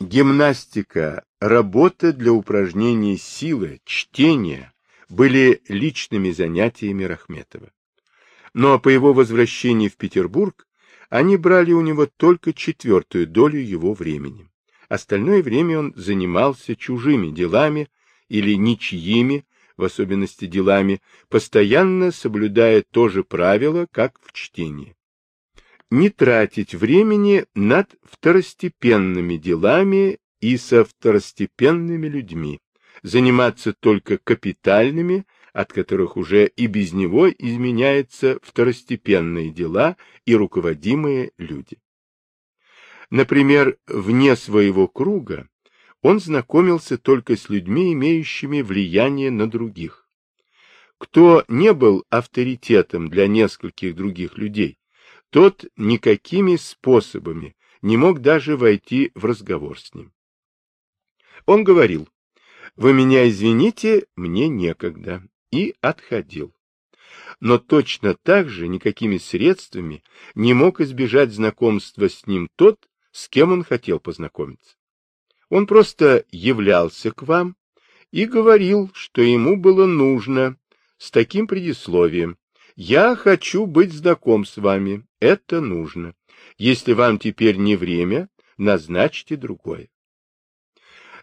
Гимнастика, работа для упражнения силы, чтение были личными занятиями Рахметова. Но по его возвращении в Петербург они брали у него только четвертую долю его времени. Остальное время он занимался чужими делами или ничьими, в особенности делами, постоянно соблюдая то же правило, как в чтении. Не тратить времени над второстепенными делами и со второстепенными людьми, заниматься только капитальными, от которых уже и без него изменяются второстепенные дела и руководимые люди. Например, вне своего круга он знакомился только с людьми, имеющими влияние на других. Кто не был авторитетом для нескольких других людей, тот никакими способами не мог даже войти в разговор с ним. Он говорил, «Вы меня извините, мне некогда», и отходил. Но точно так же никакими средствами не мог избежать знакомства с ним тот, с кем он хотел познакомиться. Он просто являлся к вам и говорил, что ему было нужно, с таким предисловием. «Я хочу быть знаком с вами, это нужно. Если вам теперь не время, назначьте другое».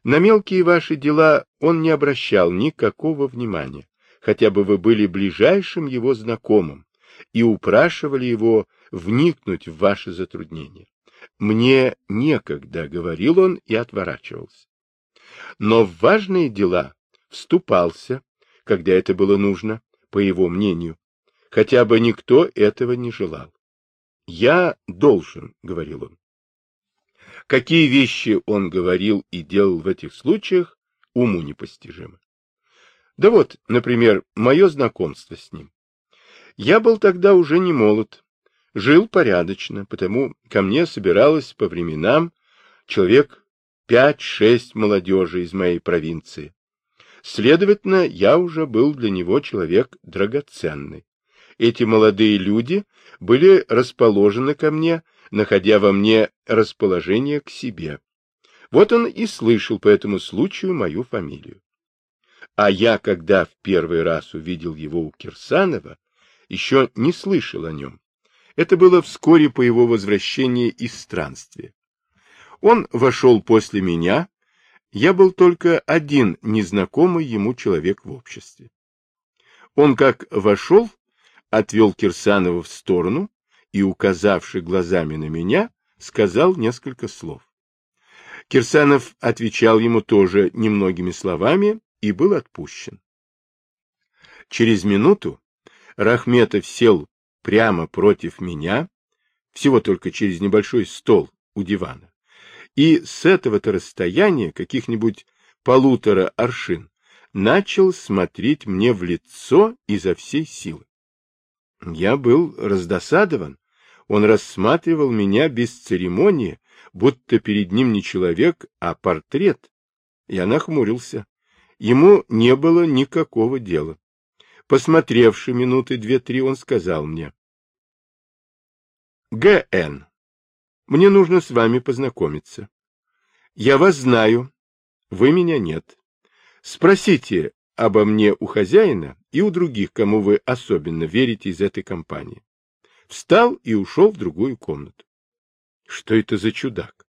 На мелкие ваши дела он не обращал никакого внимания, хотя бы вы были ближайшим его знакомым и упрашивали его вникнуть в ваши затруднения. Мне некогда, — говорил он и отворачивался. Но в важные дела вступался, когда это было нужно, по его мнению, хотя бы никто этого не желал. «Я должен», — говорил он. Какие вещи он говорил и делал в этих случаях, уму непостижимо. Да вот, например, мое знакомство с ним. Я был тогда уже не молод, Жил порядочно, потому ко мне собиралось по временам человек пять-шесть молодежи из моей провинции. Следовательно, я уже был для него человек драгоценный. Эти молодые люди были расположены ко мне, находя во мне расположение к себе. Вот он и слышал по этому случаю мою фамилию. А я, когда в первый раз увидел его у Кирсанова, еще не слышал о нем. Это было вскоре по его возвращении из странствия. Он вошел после меня, я был только один незнакомый ему человек в обществе. Он как вошел, отвел Кирсанова в сторону и, указавши глазами на меня, сказал несколько слов. Кирсанов отвечал ему тоже немногими словами и был отпущен. Через минуту Рахметов сел прямо против меня, всего только через небольшой стол у дивана, и с этого-то расстояния, каких-нибудь полутора аршин, начал смотреть мне в лицо изо всей силы. Я был раздосадован. Он рассматривал меня без церемонии, будто перед ним не человек, а портрет. Я нахмурился. Ему не было никакого дела. Посмотревши минуты две-три, он сказал мне. Г.Н. Мне нужно с вами познакомиться. Я вас знаю, вы меня нет. Спросите обо мне у хозяина и у других, кому вы особенно верите из этой компании. Встал и ушел в другую комнату. Что это за чудак?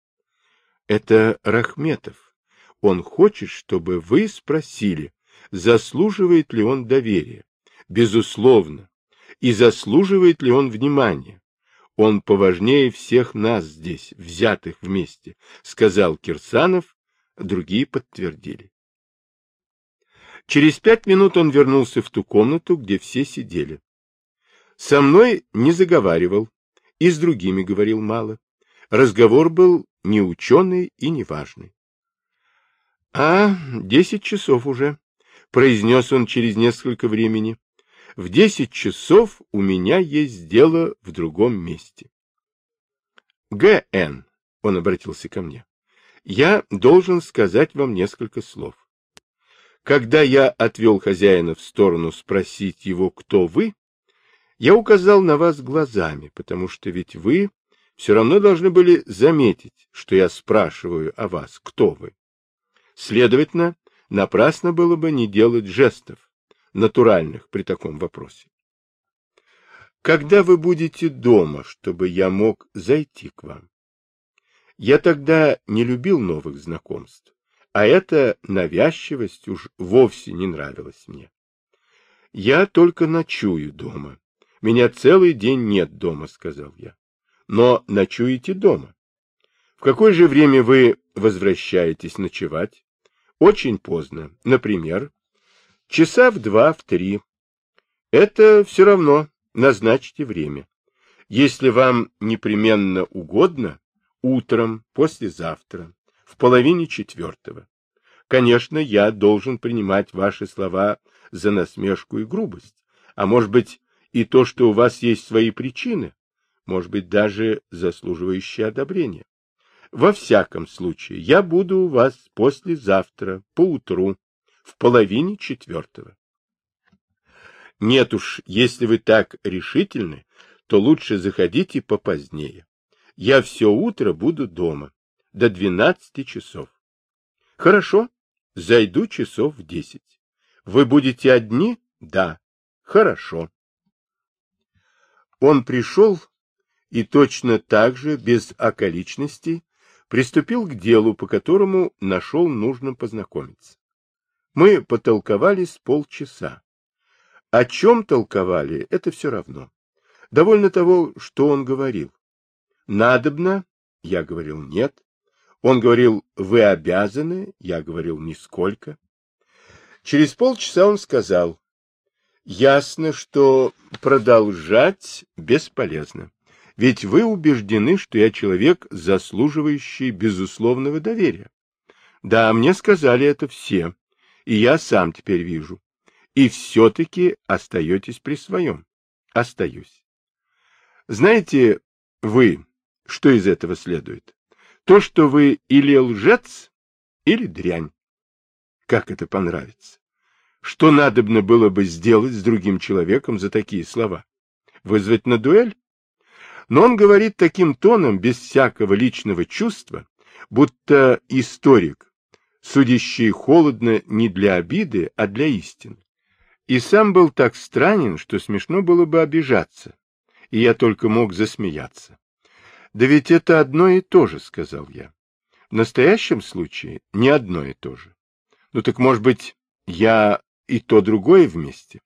Это Рахметов. Он хочет, чтобы вы спросили, заслуживает ли он доверия, безусловно, и заслуживает ли он внимания. Он поважнее всех нас здесь, взятых вместе, сказал Кирсанов, другие подтвердили. Через пять минут он вернулся в ту комнату, где все сидели. Со мной не заговаривал, и с другими говорил мало. Разговор был не ученый и не важный. — А, десять часов уже, произнес он через несколько времени. В десять часов у меня есть дело в другом месте. Г.Н. Он обратился ко мне. Я должен сказать вам несколько слов. Когда я отвел хозяина в сторону спросить его, кто вы, я указал на вас глазами, потому что ведь вы все равно должны были заметить, что я спрашиваю о вас, кто вы. Следовательно, напрасно было бы не делать жестов, натуральных при таком вопросе. Когда вы будете дома, чтобы я мог зайти к вам? Я тогда не любил новых знакомств, а эта навязчивость уж вовсе не нравилась мне. Я только ночую дома. Меня целый день нет дома, сказал я. Но ночуете дома. В какое же время вы возвращаетесь ночевать? Очень поздно. Например, часа в два, в три. Это все равно. Назначьте время. Если вам непременно угодно, утром, послезавтра, в половине четвертого. Конечно, я должен принимать ваши слова за насмешку и грубость, а может быть и то, что у вас есть свои причины, может быть даже заслуживающие одобрения. Во всяком случае, я буду у вас послезавтра, поутру, в половине четвертого. Нет уж, если вы так решительны, то лучше заходите попозднее. Я все утро буду дома, до двенадцати часов. Хорошо, зайду часов в десять. Вы будете одни? Да. Хорошо. Он пришел и точно так же, без околичностей, приступил к делу, по которому нашел нужным познакомиться. Мы потолковали с полчаса. О чем толковали, это все равно. Довольно того, что он говорил. Надобно? Я говорил нет. Он говорил, вы обязаны? Я говорил, нисколько. Через полчаса он сказал, ясно, что продолжать бесполезно. Ведь вы убеждены, что я человек, заслуживающий безусловного доверия. Да, мне сказали это все, и я сам теперь вижу. И все-таки остаетесь при своем. Остаюсь. Знаете, вы, что из этого следует? То, что вы или лжец, или дрянь. Как это понравится? Что надобно было бы сделать с другим человеком за такие слова? Вызвать на дуэль? Но он говорит таким тоном, без всякого личного чувства, будто историк, судящий холодно не для обиды, а для истины. И сам был так странен, что смешно было бы обижаться, и я только мог засмеяться. Да ведь это одно и то же, сказал я. В настоящем случае не одно и то же. Ну так, может быть, я и то другое вместе?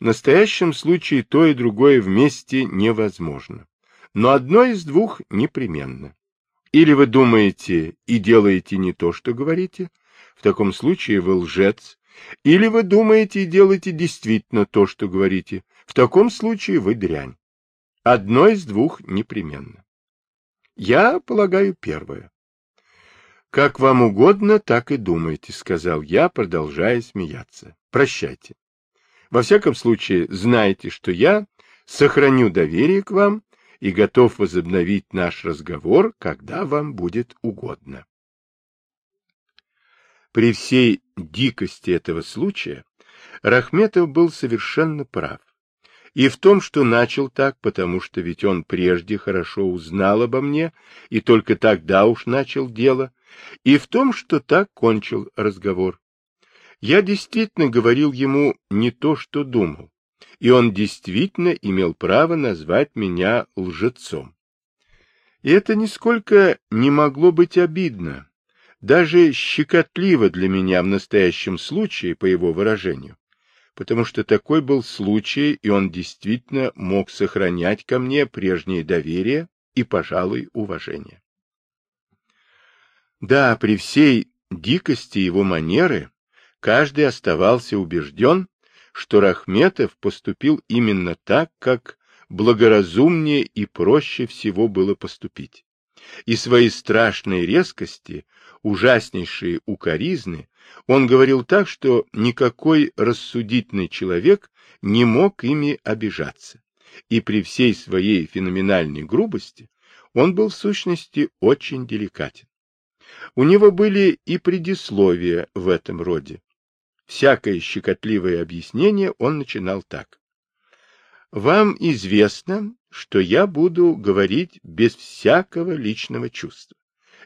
В настоящем случае то и другое вместе невозможно. Но одно из двух непременно. Или вы думаете и делаете не то, что говорите, в таком случае вы лжец, или вы думаете и делаете действительно то, что говорите, в таком случае вы дрянь. Одно из двух непременно. Я полагаю первое. Как вам угодно, так и думайте, сказал я, продолжая смеяться. Прощайте. Во всяком случае, знайте, что я сохраню доверие к вам и готов возобновить наш разговор, когда вам будет угодно. При всей дикости этого случая Рахметов был совершенно прав. И в том, что начал так, потому что ведь он прежде хорошо узнал обо мне и только тогда уж начал дело, и в том, что так кончил разговор. Я действительно говорил ему не то, что думал, и он действительно имел право назвать меня лжецом. И это нисколько не могло быть обидно, даже щекотливо для меня в настоящем случае, по его выражению потому что такой был случай, и он действительно мог сохранять ко мне прежнее доверие и, пожалуй, уважение. Да, при всей дикости его манеры, каждый оставался убежден, что Рахметов поступил именно так, как благоразумнее и проще всего было поступить. И свои страшные резкости, ужаснейшие укоризны он говорил так, что никакой рассудительный человек не мог ими обижаться. И при всей своей феноменальной грубости он был в сущности очень деликатен. У него были и предисловия в этом роде. Всякое щекотливое объяснение он начинал так. Вам известно, что я буду говорить без всякого личного чувства.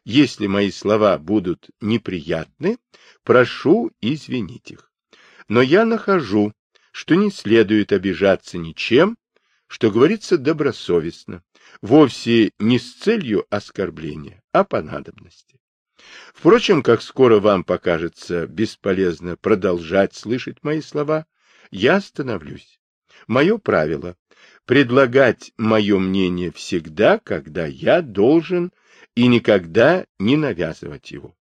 Если мои слова будут неприятны, прошу извинить их. Но я нахожу, что не следует обижаться ничем, что говорится добросовестно, вовсе не с целью оскорбления, а по надобности. Впрочем, как скоро вам покажется бесполезно продолжать слышать мои слова, я остановлюсь. Мое правило — предлагать мое мнение всегда, когда я должен, и никогда не навязывать его.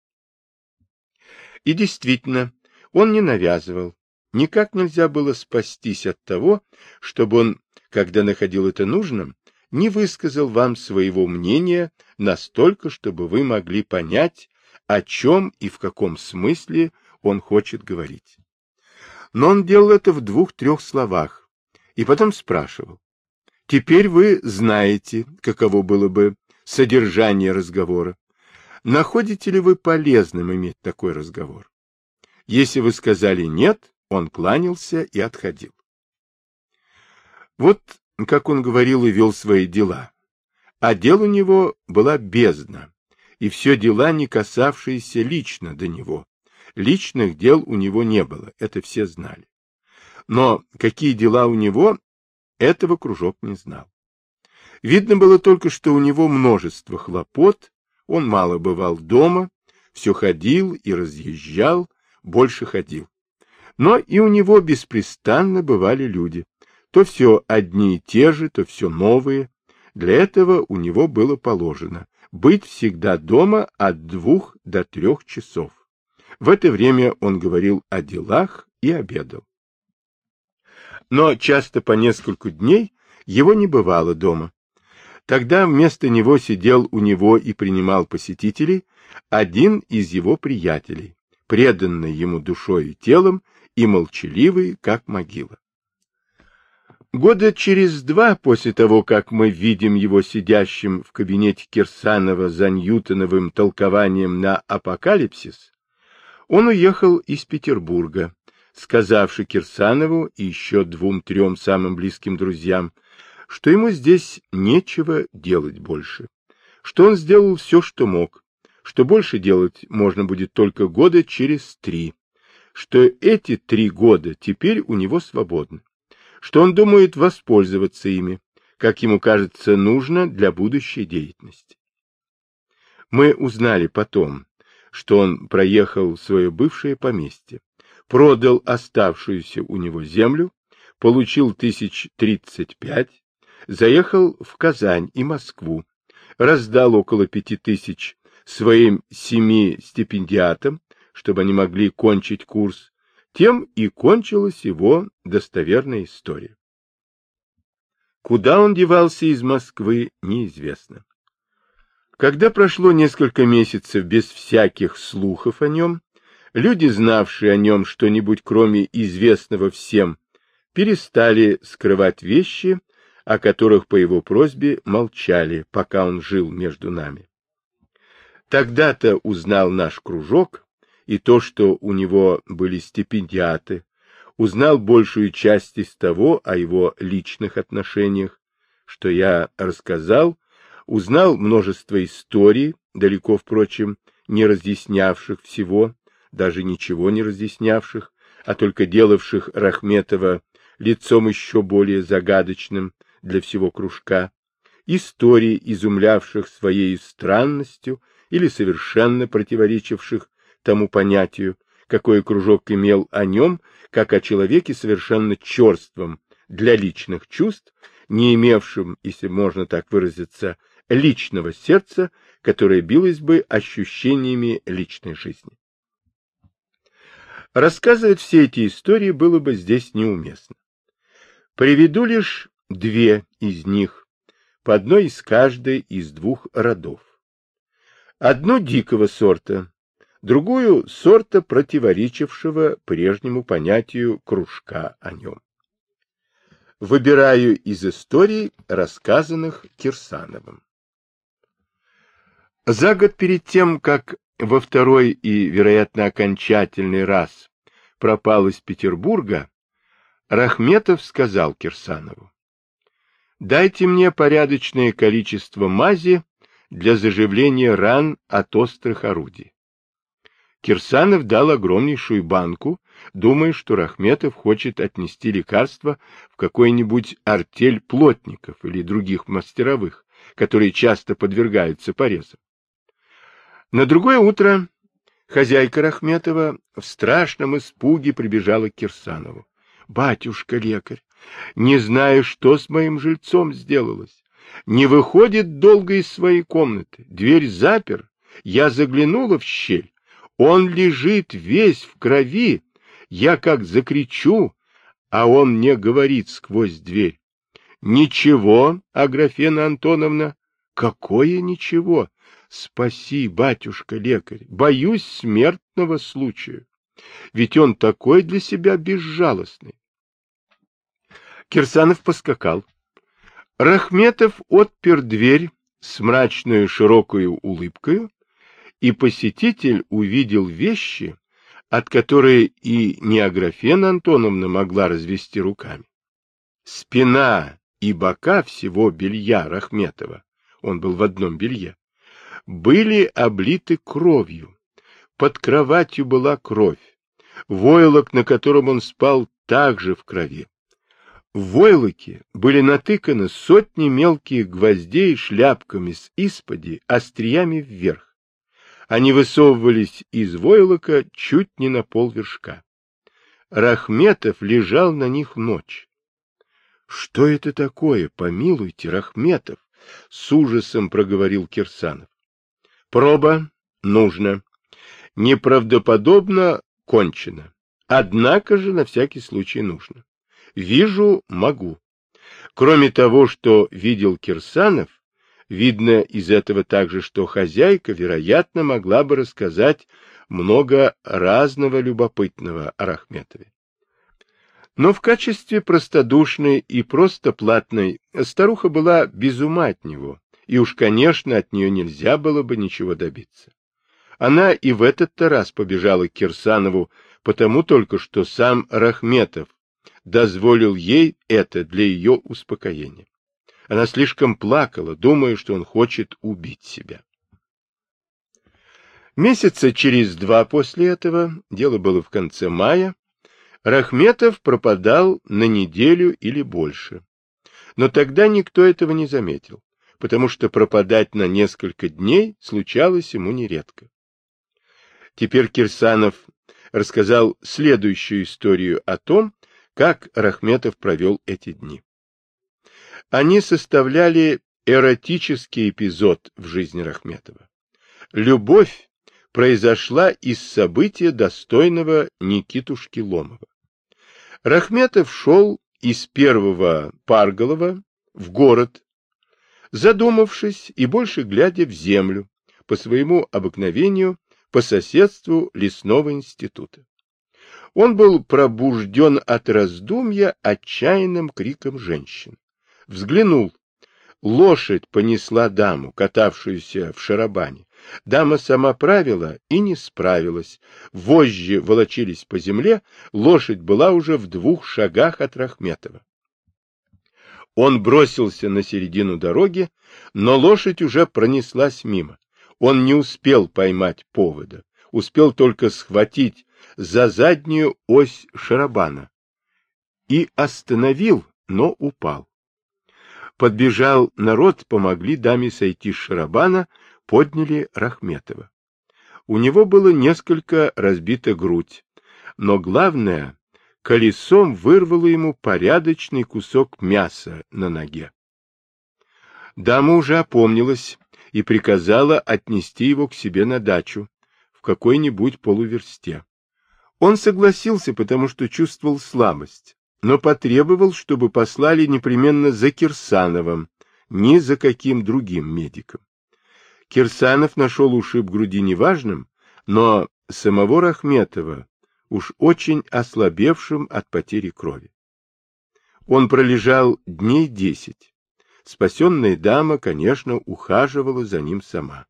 И действительно, он не навязывал. Никак нельзя было спастись от того, чтобы он, когда находил это нужным, не высказал вам своего мнения настолько, чтобы вы могли понять, о чем и в каком смысле он хочет говорить. Но он делал это в двух-трех словах, и потом спрашивал. Теперь вы знаете, каково было бы содержание разговора. Находите ли вы полезным иметь такой разговор? Если вы сказали «нет», он кланялся и отходил. Вот как он говорил и вел свои дела. А дел у него была бездна, и все дела, не касавшиеся лично до него. Личных дел у него не было, это все знали. Но какие дела у него, этого кружок не знал. Видно было только, что у него множество хлопот, он мало бывал дома, все ходил и разъезжал, больше ходил. Но и у него беспрестанно бывали люди. То все одни и те же, то все новые. Для этого у него было положено быть всегда дома от двух до трех часов. В это время он говорил о делах и обедал. Но часто по нескольку дней его не бывало дома. Тогда вместо него сидел у него и принимал посетителей один из его приятелей, преданный ему душой и телом и молчаливый, как могила. Года через два после того, как мы видим его сидящим в кабинете Кирсанова за Ньютоновым толкованием на апокалипсис, он уехал из Петербурга, сказавши Кирсанову и еще двум-трем самым близким друзьям, что ему здесь нечего делать больше, что он сделал все, что мог, что больше делать можно будет только года через три, что эти три года теперь у него свободны, что он думает воспользоваться ими, как ему кажется нужно для будущей деятельности. Мы узнали потом, что он проехал свое бывшее поместье, продал оставшуюся у него землю, получил тысяч тридцать пять, заехал в Казань и Москву, раздал около пяти тысяч своим семи стипендиатам, чтобы они могли кончить курс, тем и кончилась его достоверная история. Куда он девался из Москвы, неизвестно. Когда прошло несколько месяцев без всяких слухов о нем, люди, знавшие о нем что-нибудь кроме известного всем, перестали скрывать вещи, о которых по его просьбе молчали, пока он жил между нами. Тогда-то узнал наш кружок и то, что у него были стипендиаты, узнал большую часть из того о его личных отношениях, что я рассказал, узнал множество историй, далеко, впрочем, не разъяснявших всего, даже ничего не разъяснявших, а только делавших Рахметова лицом еще более загадочным для всего кружка, историй, изумлявших своей странностью или совершенно противоречивших тому понятию, какой кружок имел о нем, как о человеке совершенно черством для личных чувств, не имевшим, если можно так выразиться, личного сердца, которое билось бы ощущениями личной жизни. Рассказывать все эти истории было бы здесь неуместно. Приведу лишь две из них, по одной из каждой из двух родов. Одну дикого сорта, другую сорта, противоречившего прежнему понятию кружка о нем. Выбираю из историй, рассказанных Кирсановым. За год перед тем, как во второй и, вероятно, окончательный раз пропал из Петербурга, Рахметов сказал Кирсанову, Дайте мне порядочное количество мази для заживления ран от острых орудий. Кирсанов дал огромнейшую банку, думая, что Рахметов хочет отнести лекарство в какой-нибудь артель плотников или других мастеровых, которые часто подвергаются порезам. На другое утро хозяйка Рахметова в страшном испуге прибежала к Кирсанову. — Батюшка лекарь, не знаю, что с моим жильцом сделалось. Не выходит долго из своей комнаты, дверь запер, я заглянула в щель, он лежит весь в крови. Я как закричу, а он мне говорит сквозь дверь. Ничего, Аграфена Антоновна. Какое ничего? Спаси, батюшка лекарь. Боюсь смертного случая. Ведь он такой для себя безжалостный. Кирсанов поскакал. Рахметов отпер дверь с мрачной широкой улыбкой и посетитель увидел вещи, от которой и не Аграфена Антоновна могла развести руками. Спина и бока всего белья Рахметова, он был в одном белье, были облиты кровью. Под кроватью была кровь. Войлок, на котором он спал, также в крови. В войлоке были натыканы сотни мелких гвоздей шляпками с исподи, остриями вверх. Они высовывались из войлока чуть не на полвершка. Рахметов лежал на них ночь. — Что это такое? Помилуйте, Рахметов! — с ужасом проговорил Кирсанов. — Проба нужно. Неправдоподобно кончено. Однако же на всякий случай нужно. Вижу, могу. Кроме того, что видел Кирсанов, Видно из этого также, что хозяйка, вероятно, могла бы рассказать много разного любопытного о Рахметове. Но в качестве простодушной и просто платной старуха была без ума от него, и уж, конечно, от нее нельзя было бы ничего добиться. Она и в этот-то раз побежала к Кирсанову, потому только что сам Рахметов дозволил ей это для ее успокоения. Она слишком плакала, думая, что он хочет убить себя. Месяца через два после этого, дело было в конце мая, Рахметов пропадал на неделю или больше. Но тогда никто этого не заметил, потому что пропадать на несколько дней случалось ему нередко. Теперь Кирсанов рассказал следующую историю о том, как Рахметов провел эти дни. Они составляли эротический эпизод в жизни Рахметова. Любовь произошла из события достойного Никитушки Ломова. Рахметов шел из первого Парголова в город, задумавшись и больше глядя в землю, по своему обыкновению, по соседству лесного института. Он был пробужден от раздумья отчаянным криком женщин взглянул. Лошадь понесла даму, катавшуюся в шарабане. Дама сама правила и не справилась. Вожжи волочились по земле, лошадь была уже в двух шагах от Рахметова. Он бросился на середину дороги, но лошадь уже пронеслась мимо. Он не успел поймать повода, успел только схватить за заднюю ось шарабана и остановил, но упал. Подбежал народ, помогли даме сойти с шарабана, подняли Рахметова. У него было несколько разбита грудь, но главное, колесом вырвало ему порядочный кусок мяса на ноге. Дама уже опомнилась и приказала отнести его к себе на дачу, в какой-нибудь полуверсте. Он согласился, потому что чувствовал слабость, но потребовал, чтобы послали непременно за Кирсановым, ни за каким другим медиком. Кирсанов нашел ушиб груди неважным, но самого Рахметова уж очень ослабевшим от потери крови. Он пролежал дней десять. Спасенная дама, конечно, ухаживала за ним сама.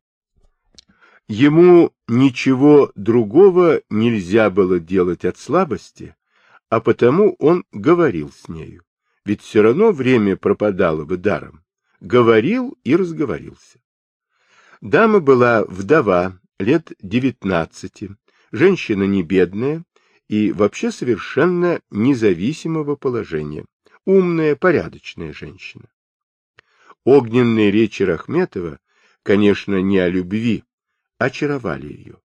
Ему ничего другого нельзя было делать от слабости, а потому он говорил с нею. ведь все равно время пропадало бы даром. Говорил и разговорился. Дама была вдова, лет девятнадцати, женщина не бедная и вообще совершенно независимого положения, умная, порядочная женщина. Огненные речи Рахметова, конечно, не о любви, очаровали ее.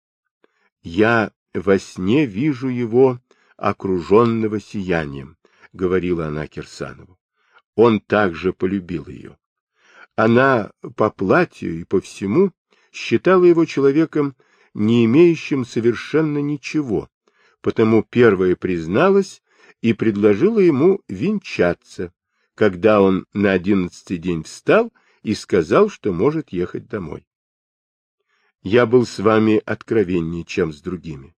Я во сне вижу его окруженного сиянием, — говорила она Кирсанову. Он также полюбил ее. Она по платью и по всему считала его человеком, не имеющим совершенно ничего, потому первая призналась и предложила ему венчаться, когда он на одиннадцатый день встал и сказал, что может ехать домой. Я был с вами откровеннее, чем с другими.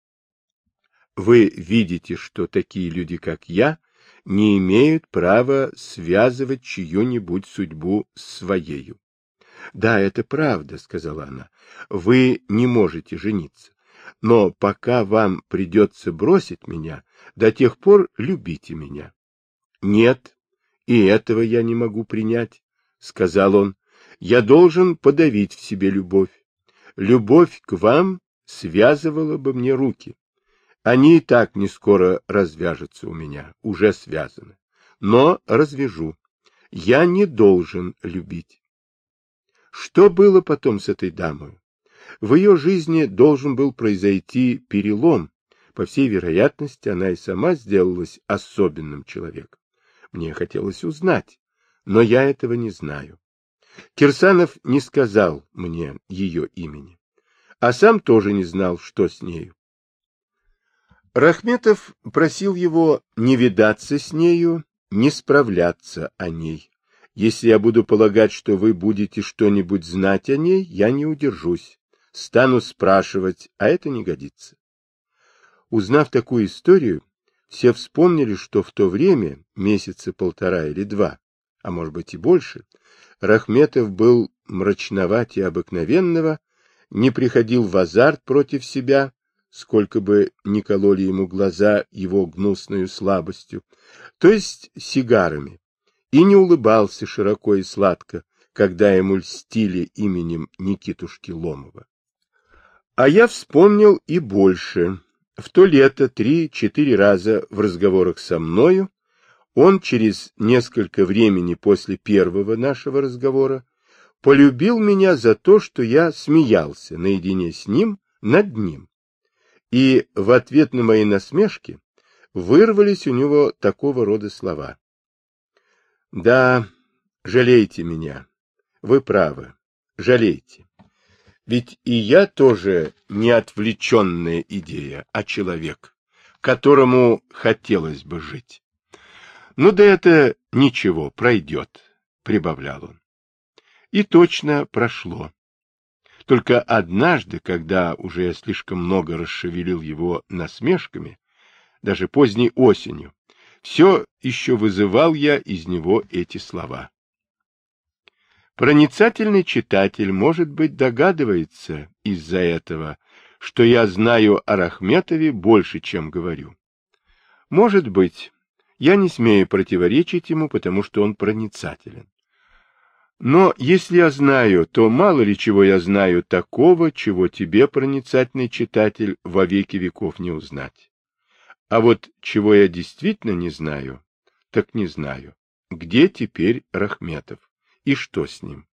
Вы видите, что такие люди, как я, не имеют права связывать чью-нибудь судьбу с своею. — Да, это правда, — сказала она. — Вы не можете жениться. Но пока вам придется бросить меня, до тех пор любите меня. — Нет, и этого я не могу принять, — сказал он. — Я должен подавить в себе любовь. Любовь к вам связывала бы мне руки. Они и так не скоро развяжутся у меня, уже связаны. Но развяжу. Я не должен любить. Что было потом с этой дамой? В ее жизни должен был произойти перелом. По всей вероятности, она и сама сделалась особенным человеком. Мне хотелось узнать, но я этого не знаю. Кирсанов не сказал мне ее имени, а сам тоже не знал, что с нею. Рахметов просил его не видаться с нею, не справляться о ней. Если я буду полагать, что вы будете что-нибудь знать о ней, я не удержусь. Стану спрашивать, а это не годится. Узнав такую историю, все вспомнили, что в то время, месяца полтора или два, а может быть и больше, Рахметов был мрачноватее обыкновенного, не приходил в азарт против себя, сколько бы ни кололи ему глаза его гнусную слабостью, то есть сигарами, и не улыбался широко и сладко, когда ему льстили именем Никитушки Ломова. А я вспомнил и больше. В то лето три-четыре раза в разговорах со мною он через несколько времени после первого нашего разговора полюбил меня за то, что я смеялся наедине с ним над ним и в ответ на мои насмешки вырвались у него такого рода слова. Да, жалейте меня. Вы правы. Жалейте. Ведь и я тоже не отвлеченная идея, а человек, которому хотелось бы жить. Ну да это ничего, пройдет, прибавлял он. И точно прошло. Только однажды, когда уже я слишком много расшевелил его насмешками, даже поздней осенью, все еще вызывал я из него эти слова. Проницательный читатель, может быть, догадывается из-за этого, что я знаю о Рахметове больше, чем говорю. Может быть, я не смею противоречить ему, потому что он проницателен. Но если я знаю, то мало ли чего я знаю такого, чего тебе, проницательный читатель, во веки веков не узнать. А вот чего я действительно не знаю, так не знаю. Где теперь Рахметов? И что с ним?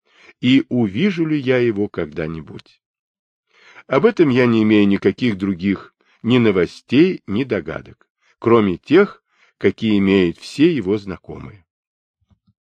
И увижу ли я его когда-нибудь? Об этом я не имею никаких других ни новостей, ни догадок, кроме тех, какие имеют все его знакомые.